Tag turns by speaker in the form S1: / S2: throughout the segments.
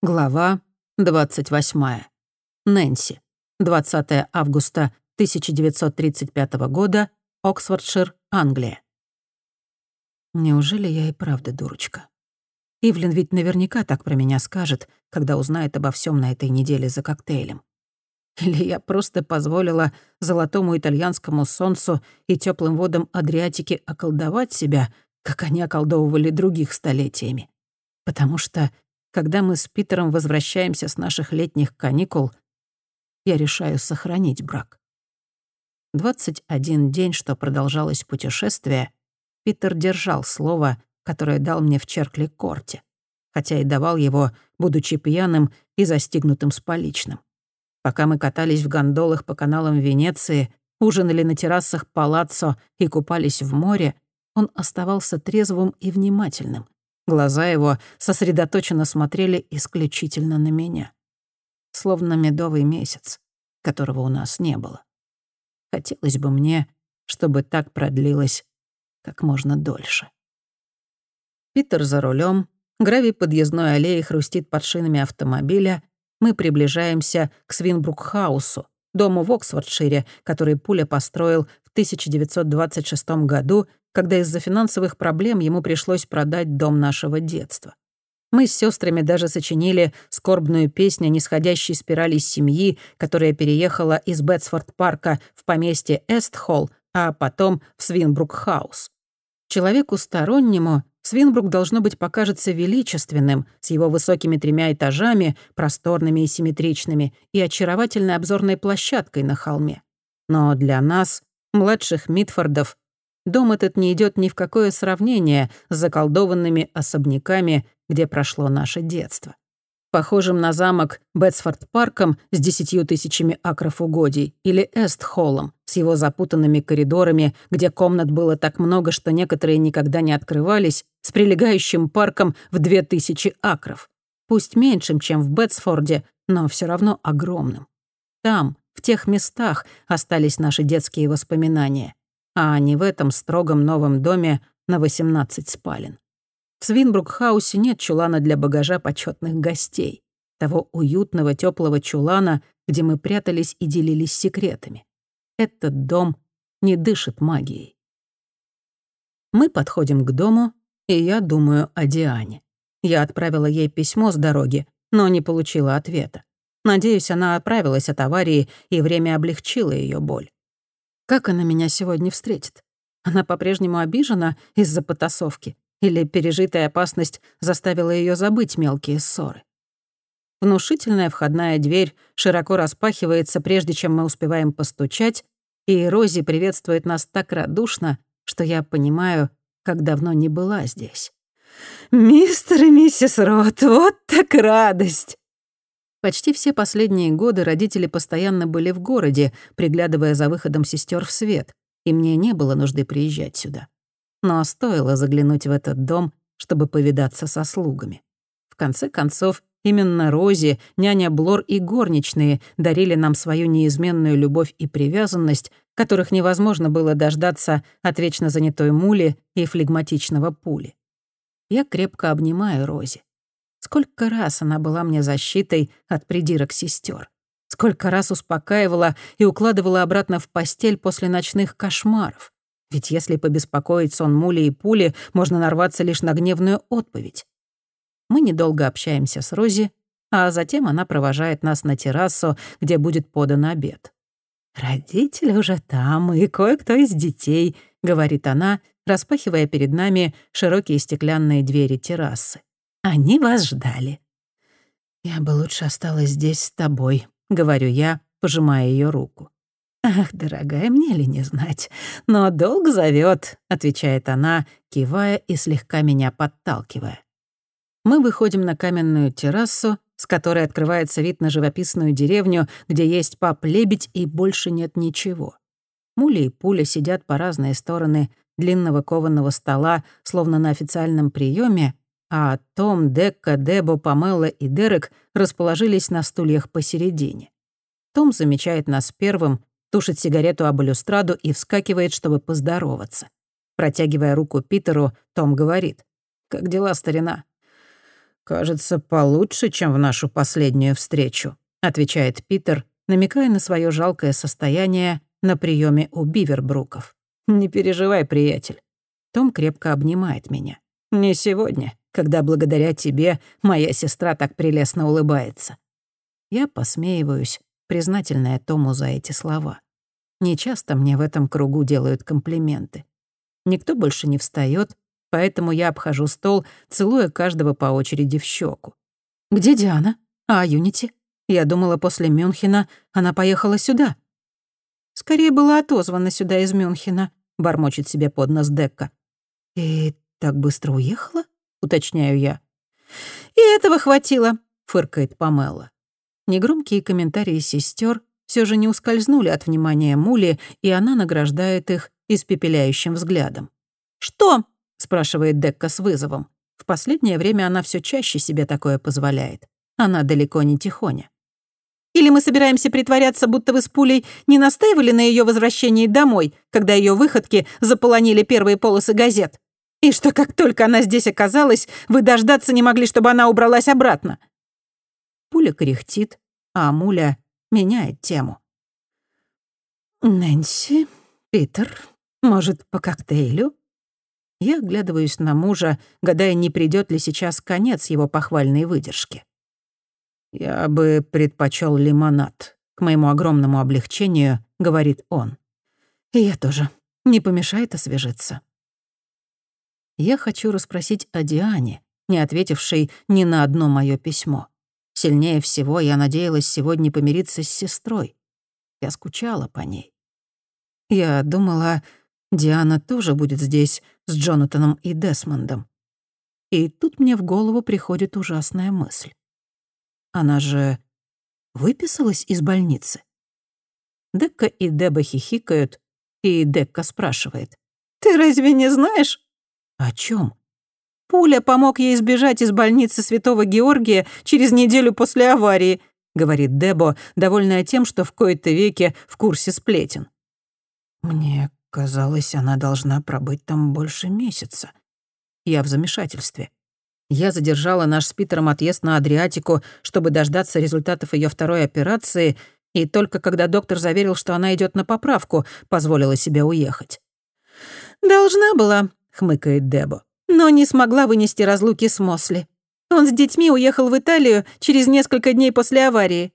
S1: Глава 28. Нэнси. 20 августа 1935 года. Оксфордшир, Англия. Неужели я и правда дурочка? Ивлин ведь наверняка так про меня скажет, когда узнает обо всем на этой неделе за коктейлем. Или я просто позволила золотому итальянскому солнцу и теплым водам Адриатики околдовать себя, как они околдовывали других столетиями. Потому что когда мы с Питером возвращаемся с наших летних каникул, я решаю сохранить брак. 21 день, что продолжалось путешествие, Питер держал слово, которое дал мне в Черкли-Корте, хотя и давал его, будучи пьяным и застигнутым с поличным. Пока мы катались в гондолах по каналам Венеции, ужинали на террасах палаццо и купались в море, он оставался трезвым и внимательным, Глаза его сосредоточенно смотрели исключительно на меня. Словно медовый месяц, которого у нас не было. Хотелось бы мне, чтобы так продлилось как можно дольше. Питер за рулем, гравий подъездной аллеи хрустит под шинами автомобиля, мы приближаемся к Свинбрук-хаусу, дому в Оксфордшире, который Пуля построил в 1926 году когда из-за финансовых проблем ему пришлось продать дом нашего детства. Мы с сестрами даже сочинили скорбную песню нисходящей спирали семьи, которая переехала из Бетсфорд-парка в поместье Эстхолл, а потом в Свинбрук-хаус. Человеку стороннему Свинбрук, должно быть, покажется величественным, с его высокими тремя этажами, просторными и симметричными, и очаровательной обзорной площадкой на холме. Но для нас, младших Митфордов, Дом этот не идет ни в какое сравнение с заколдованными особняками, где прошло наше детство. Похожим на замок Бетсфорд-парком с десятью тысячами акров угодий или Эст-холлом с его запутанными коридорами, где комнат было так много, что некоторые никогда не открывались, с прилегающим парком в две тысячи акров. Пусть меньшим, чем в Бетсфорде, но все равно огромным. Там, в тех местах, остались наши детские воспоминания а не в этом строгом новом доме на 18 спален. В Свинбрук-хаусе нет чулана для багажа почетных гостей, того уютного теплого чулана, где мы прятались и делились секретами. Этот дом не дышит магией. Мы подходим к дому, и я думаю о Диане. Я отправила ей письмо с дороги, но не получила ответа. Надеюсь, она оправилась от аварии, и время облегчило ее боль. Как она меня сегодня встретит? Она по-прежнему обижена из-за потасовки? Или пережитая опасность заставила ее забыть мелкие ссоры? Внушительная входная дверь широко распахивается, прежде чем мы успеваем постучать, и Рози приветствует нас так радушно, что я понимаю, как давно не была здесь. «Мистер и миссис Рот, вот так радость!» Почти все последние годы родители постоянно были в городе, приглядывая за выходом сестер в свет, и мне не было нужды приезжать сюда. Но стоило заглянуть в этот дом, чтобы повидаться со слугами. В конце концов, именно Рози, няня Блор и горничные дарили нам свою неизменную любовь и привязанность, которых невозможно было дождаться от вечно занятой Мули и флегматичного Пули. Я крепко обнимаю Рози. Сколько раз она была мне защитой от придирок сестер. Сколько раз успокаивала и укладывала обратно в постель после ночных кошмаров. Ведь если побеспокоить сон Мули и Пули, можно нарваться лишь на гневную отповедь. Мы недолго общаемся с Рози, а затем она провожает нас на террасу, где будет подан обед. «Родители уже там, и кое-кто из детей», — говорит она, распахивая перед нами широкие стеклянные двери террасы. Они вас ждали». «Я бы лучше осталась здесь с тобой», — говорю я, пожимая ее руку. «Ах, дорогая, мне ли не знать? Но долг зовет, отвечает она, кивая и слегка меня подталкивая. Мы выходим на каменную террасу, с которой открывается вид на живописную деревню, где есть пап-лебедь и больше нет ничего. Муля и Пуля сидят по разные стороны длинного кованого стола, словно на официальном приеме, а Том, Декка, Дебо, Памела и Дерек расположились на стульях посередине. Том замечает нас первым, тушит сигарету об балюстраду и вскакивает, чтобы поздороваться. Протягивая руку Питеру, Том говорит. «Как дела, старина?» «Кажется, получше, чем в нашу последнюю встречу», — отвечает Питер, намекая на свое жалкое состояние на приеме у Бивербруков. «Не переживай, приятель». Том крепко обнимает меня. «Не сегодня, когда благодаря тебе моя сестра так прелестно улыбается». Я посмеиваюсь, признательная Тому за эти слова. Нечасто мне в этом кругу делают комплименты. Никто больше не встает, поэтому я обхожу стол, целуя каждого по очереди в щеку. «Где Диана? А Юнити? Я думала, после Мюнхена она поехала сюда». «Скорее была отозвана сюда из Мюнхена», — бормочет себе под нос Декка. «И так быстро уехала?» — уточняю я. «И этого хватило», — фыркает Памела. Негромкие комментарии сестер все же не ускользнули от внимания Мули, и она награждает их испепеляющим взглядом. «Что?» — спрашивает Декка с вызовом. В последнее время она все чаще себе такое позволяет. Она далеко не тихоня. Или мы собираемся притворяться, будто вы с пулей не настаивали на ее возвращении домой, когда ее выходки заполонили первые полосы газет? И что как только она здесь оказалась, вы дождаться не могли, чтобы она убралась обратно?» Пуля кряхтит, а Муля меняет тему. «Нэнси, Питер, может, по коктейлю?» Я оглядываюсь на мужа, гадая, не придет ли сейчас конец его похвальной выдержки. «Я бы предпочел лимонад», — к моему огромному облегчению, говорит он. «И я тоже. Не помешает освежиться». Я хочу расспросить о Диане, не ответившей ни на одно мое письмо. Сильнее всего я надеялась сегодня помириться с сестрой. Я скучала по ней. Я думала, Диана тоже будет здесь с Джонатаном и Десмондом. И тут мне в голову приходит ужасная мысль. Она же выписалась из больницы. Декка и Деба хихикают, и Декка спрашивает. «Ты разве не знаешь?» «О чем? «Пуля помог ей сбежать из больницы Святого Георгия через неделю после аварии», говорит Дебо, довольная тем, что в кои-то веке в курсе сплетен. «Мне казалось, она должна пробыть там больше месяца. Я в замешательстве. Я задержала наш с Питером отъезд на Адриатику, чтобы дождаться результатов ее второй операции, и только когда доктор заверил, что она идет на поправку, позволила себе уехать. «Должна была», — хмыкает Дебо, «но не смогла вынести разлуки с Мосли. Он с детьми уехал в Италию через несколько дней после аварии».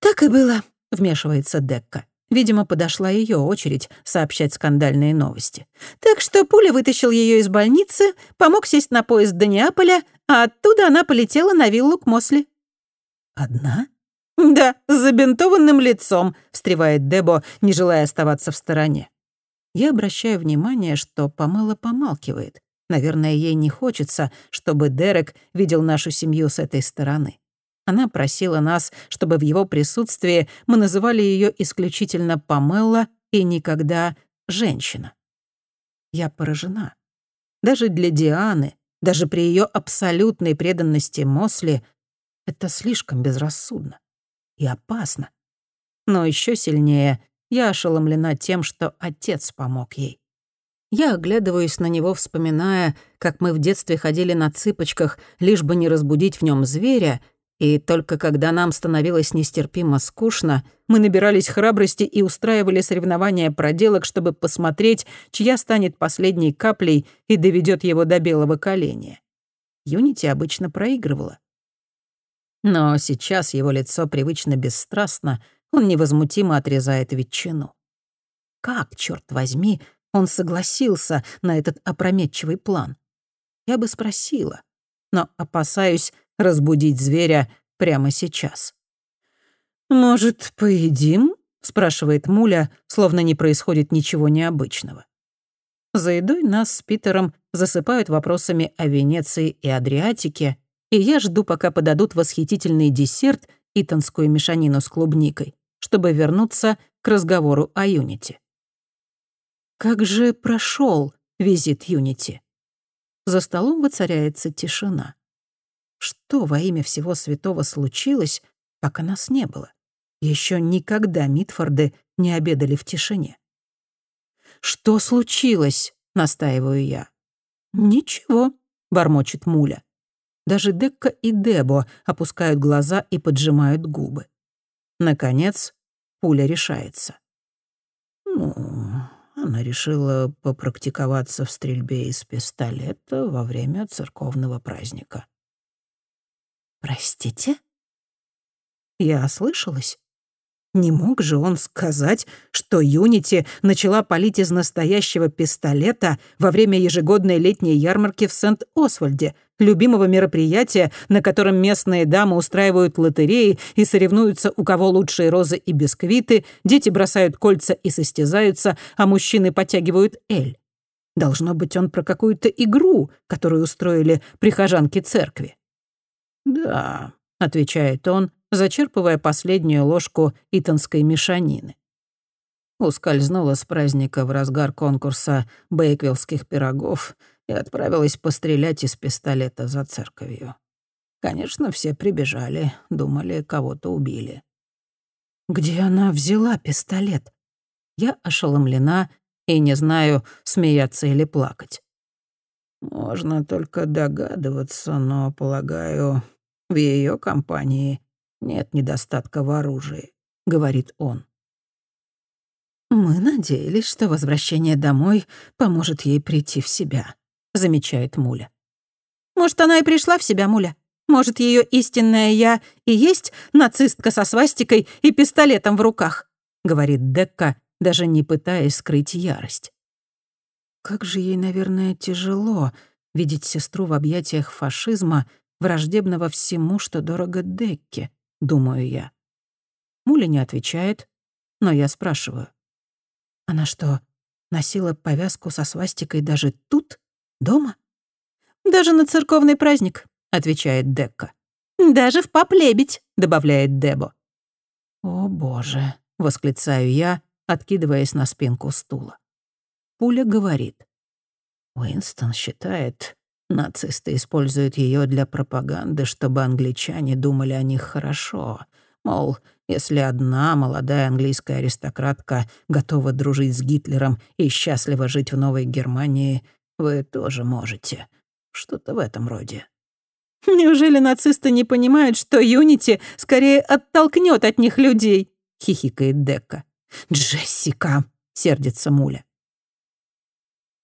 S1: «Так и было», — вмешивается Декка. Видимо, подошла ее очередь сообщать скандальные новости. Так что Пуля вытащил ее из больницы, помог сесть на поезд до Неаполя, а оттуда она полетела на виллу к Мосли. «Одна?» «Да, с забинтованным лицом», — встревает Дебо, не желая оставаться в стороне. Я обращаю внимание, что Памела помалкивает. Наверное, ей не хочется, чтобы Дерек видел нашу семью с этой стороны. Она просила нас, чтобы в его присутствии мы называли ее исключительно Памелла и никогда женщина. Я поражена. Даже для Дианы, даже при ее абсолютной преданности Мосли, это слишком безрассудно и опасно. Но еще сильнее я ошеломлена тем, что отец помог ей. Я оглядываюсь на него, вспоминая, как мы в детстве ходили на цыпочках, лишь бы не разбудить в нем зверя — и только когда нам становилось нестерпимо скучно, мы набирались храбрости и устраивали соревнования проделок, чтобы посмотреть, чья станет последней каплей и доведет его до белого коленя. Юнити обычно проигрывала. Но сейчас его лицо привычно бесстрастно, он невозмутимо отрезает ветчину. Как, черт возьми, он согласился на этот опрометчивый план? Я бы спросила, но опасаюсь, разбудить зверя прямо сейчас. «Может, поедим?» — спрашивает Муля, словно не происходит ничего необычного. За едой нас с Питером засыпают вопросами о Венеции и Адриатике, и я жду, пока подадут восхитительный десерт, итонскую мешанину с клубникой, чтобы вернуться к разговору о Юнити. Как же прошел визит Юнити? За столом воцаряется тишина. Что во имя всего святого случилось, пока нас не было? Еще никогда Митфорды не обедали в тишине. «Что случилось?» — настаиваю я. «Ничего», — бормочет Муля. Даже Декка и Дебо опускают глаза и поджимают губы. Наконец, пуля решается. Ну, она решила попрактиковаться в стрельбе из пистолета во время церковного праздника.
S2: «Простите?»
S1: Я ослышалась. Не мог же он сказать, что Юнити начала палить из настоящего пистолета во время ежегодной летней ярмарки в Сент-Освальде, любимого мероприятия, на котором местные дамы устраивают лотереи и соревнуются, у кого лучшие розы и бисквиты, дети бросают кольца и состязаются, а мужчины подтягивают эль. Должно быть, он про какую-то игру, которую устроили прихожанки церкви. «Да», — отвечает он, зачерпывая последнюю ложку итонской мешанины. Ускользнула с праздника в разгар конкурса бейквиллских пирогов и отправилась пострелять из пистолета за церковью. Конечно, все прибежали, думали, кого-то убили.
S2: «Где она взяла пистолет?»
S1: Я ошеломлена и не знаю, смеяться или плакать. Можно только догадываться, но, полагаю, в ее компании нет недостатка в оружии», — говорит он.
S2: «Мы надеялись, что возвращение домой поможет ей прийти в себя», — замечает Муля. «Может, она и пришла в себя, Муля? Может, ее истинное «я» и есть нацистка со свастикой и пистолетом в руках?» — говорит Декка, даже не пытаясь скрыть ярость. Как же ей, наверное, тяжело видеть сестру в объятиях фашизма, враждебного всему, что дорого Декке, — думаю я. Муля не отвечает, но я спрашиваю. Она что, носила повязку со свастикой даже тут, дома? «Даже на церковный праздник», — отвечает Декка. «Даже в поплебедь», — добавляет Дебо. «О, боже», — восклицаю я, откидываясь на спинку стула. Пуля говорит. Уинстон считает, Нацисты используют ее для пропаганды, чтобы англичане думали о них хорошо. Мол, если одна молодая английская аристократка готова дружить с Гитлером и счастливо жить в Новой Германии, вы тоже можете. Что-то в этом роде. «Неужели нацисты не понимают, что Юнити скорее оттолкнет от них людей?» — хихикает Дека. «Джессика!» — сердится Муля.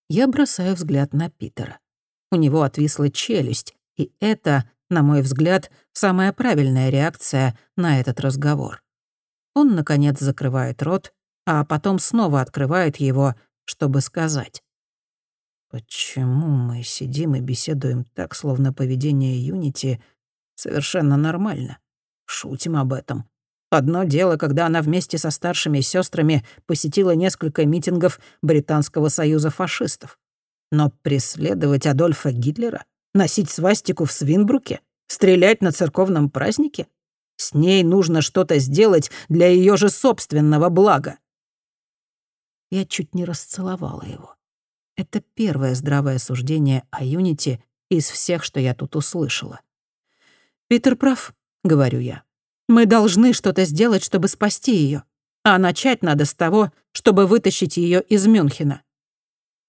S2: Я бросаю взгляд на Питера. У него отвисла челюсть, и это, на мой взгляд, самая правильная реакция на этот разговор. Он, наконец, закрывает рот, а потом снова открывает его, чтобы сказать. «Почему мы сидим и беседуем так, словно поведение Юнити совершенно нормально? Шутим об этом. Одно дело, когда она вместе со старшими сестрами посетила несколько митингов Британского союза фашистов. Но преследовать Адольфа Гитлера, носить свастику в Свинбруке, стрелять на церковном празднике? С ней нужно что-то сделать для ее же собственного блага. Я чуть не расцеловала его. Это первое здравое суждение о Юнити из всех, что я тут услышала. «Питер прав», — говорю я. «Мы должны что-то сделать, чтобы спасти ее. А начать надо с того, чтобы вытащить ее из Мюнхена.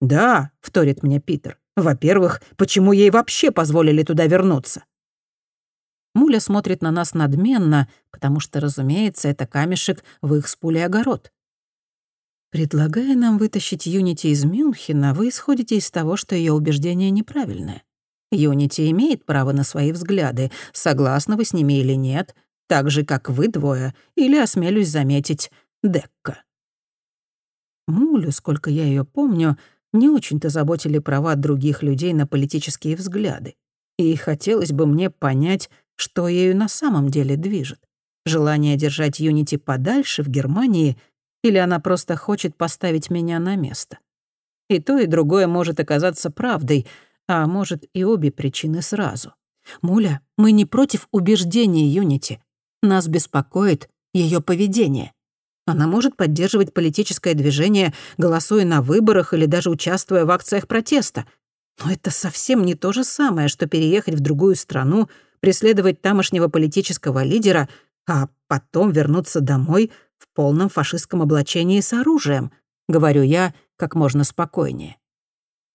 S2: «Да», — вторит мне Питер. «Во-первых, почему ей вообще позволили туда вернуться?» Муля смотрит на нас надменно, потому что, разумеется, это камешек в их с пулей огород. Предлагая нам вытащить Юнити из Мюнхена, вы исходите из того, что ее убеждение неправильное. Юнити имеет право на свои взгляды, согласны вы с ними или нет, так же, как вы двое, или, осмелюсь заметить, Декка. Мулю, сколько я ее помню, не очень-то заботили права других людей на политические взгляды. И хотелось бы мне понять, что ею на самом деле движет. Желание держать Юнити подальше в Германии или она просто хочет поставить меня на место. И то, и другое может оказаться правдой, а может и обе причины сразу. Муля, мы не против убеждений Юнити. Нас беспокоит ее поведение. Она может поддерживать политическое движение, голосуя на выборах или даже участвуя в акциях протеста. Но это совсем не то же самое, что переехать в другую страну, преследовать тамошнего политического лидера, а потом вернуться домой в полном фашистском облачении с оружием, говорю я как можно спокойнее.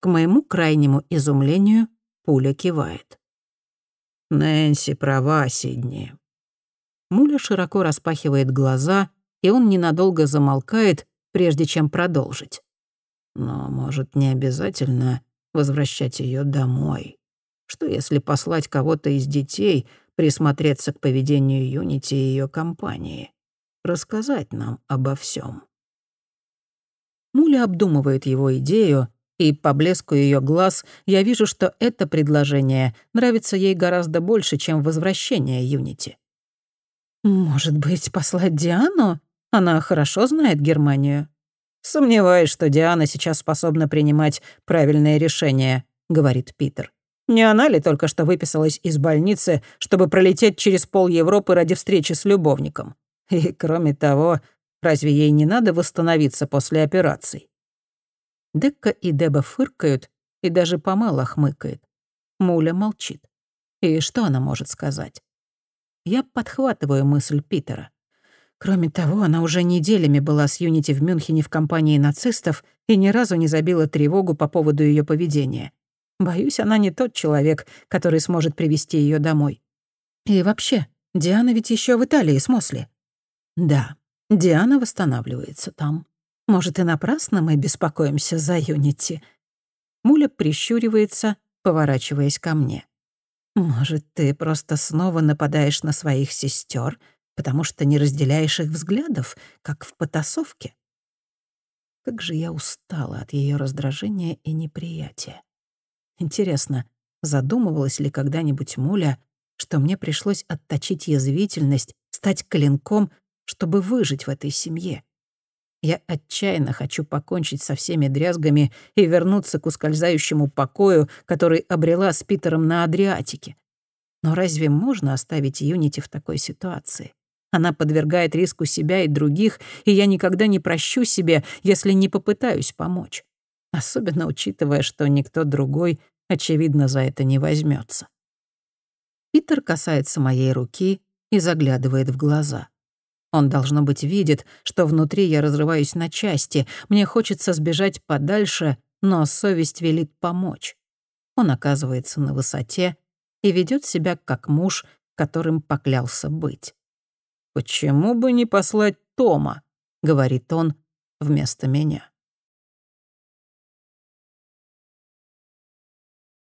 S2: К моему крайнему изумлению пуля кивает.
S1: Нэнси права, Сидни. Муля широко распахивает глаза, и он ненадолго замолкает, прежде чем продолжить. Но, может, не обязательно возвращать ее домой. Что если послать кого-то из детей присмотреться к поведению Юнити и ее компании? Рассказать нам обо всем. Муля обдумывает его идею, и по блеску ее глаз я вижу, что это предложение нравится ей гораздо больше, чем возвращение Юнити.
S2: «Может быть, послать Диану? Она хорошо знает Германию».
S1: «Сомневаюсь, что Диана сейчас способна принимать правильные решения», — говорит Питер. «Не она ли только что выписалась из больницы, чтобы пролететь через пол Европы ради встречи с любовником? И, кроме того, разве ей не надо восстановиться после операций?» Декка и Деба фыркают, и даже Памела хмыкает. Муля молчит. И что она может сказать? Я подхватываю мысль Питера. Кроме того, она уже неделями была с Юнити в Мюнхене в компании нацистов и ни разу не забила тревогу по поводу ее поведения. Боюсь, она не тот человек, который сможет привести ее домой. И вообще, Диана ведь еще в Италии с Мосли. Да, Диана восстанавливается там. Может, и напрасно мы беспокоимся за Юнити. Муля прищуривается, поворачиваясь ко мне. Может, ты просто снова нападаешь на своих сестер, потому что не разделяешь их взглядов, как в потасовке? Как же я устала от ее раздражения и неприятия. Интересно, задумывалась ли когда-нибудь Муля, что мне пришлось отточить язвительность, стать клинком, чтобы выжить в этой семье? Я отчаянно хочу покончить со всеми дрязгами и вернуться к ускользающему покою, который обрела с Питером на Адриатике. Но разве можно оставить Юнити в такой ситуации? Она подвергает риску себя и других, и я никогда не прощу себе, если не попытаюсь помочь. Особенно учитывая, что никто другой, очевидно, за это не возьмется. Питер касается моей руки и заглядывает в глаза. Он, должно быть, видит, что внутри я разрываюсь на части, мне хочется сбежать подальше, но совесть велит помочь. Он оказывается на высоте и ведет себя как муж, которым поклялся быть. «Почему бы не послать Тома?» — говорит он вместо меня.